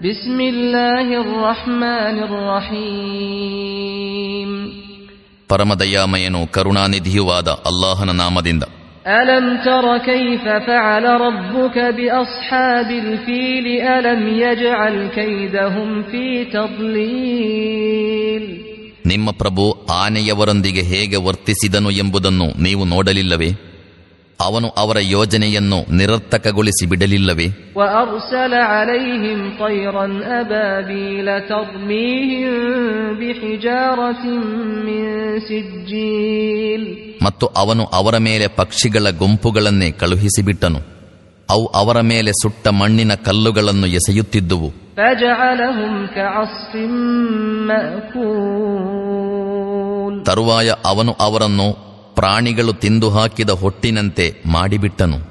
بسم الله الرحمن الرحيم ಪರಮದಯಾಮಯನು ಕರುಣಾನಿಧಿಯುವಾದ ಅಲ್ಲಾಹನ ನಾಮದಿಂದ ألم تر كيف فعل ربك بأصحاب الفيل ألم يجعل كيدهم في تضليل ನಿಮ್ಮ ಪ್ರಭು ಆನೆಯವರೊಂದಿಗೆ ಹೇಗೆ ವರ್ತಿಸಿದನು ಎಂಬುದನ್ನು ನೀವು ನೋಡಲಿಲ್ಲವೇ ಅವನು ಅವರ ಯೋಜನೆಯನ್ನು ನಿರರ್ಥಕಗೊಳಿಸಿ ಬಿಡಲಿಲ್ಲವೇ? ಮತ್ತು ಅವನು ಅವರ ಮೇಲೆ ಪಕ್ಷಿಗಳ ಗುಂಪುಗಳನ್ನೇ ಕಳುಹಿಸಿಬಿಟ್ಟನು. ಅವು ಅವರ ಮೇಲೆ ಸುಟ್ಟ ಮಣ್ಣಿನ ಕಲ್ಲುಗಳನ್ನು ಎಸೆಯುತ್ತಿದ್ದುವು. ತರುವಾಯ ಅವನು ಅವರನ್ನು ಪ್ರಾಣಿಗಳು ತಿಂದು ಹಾಕಿದ ಹೊಟ್ಟಿನಂತೆ ಮಾಡಿಬಿಟ್ಟನು.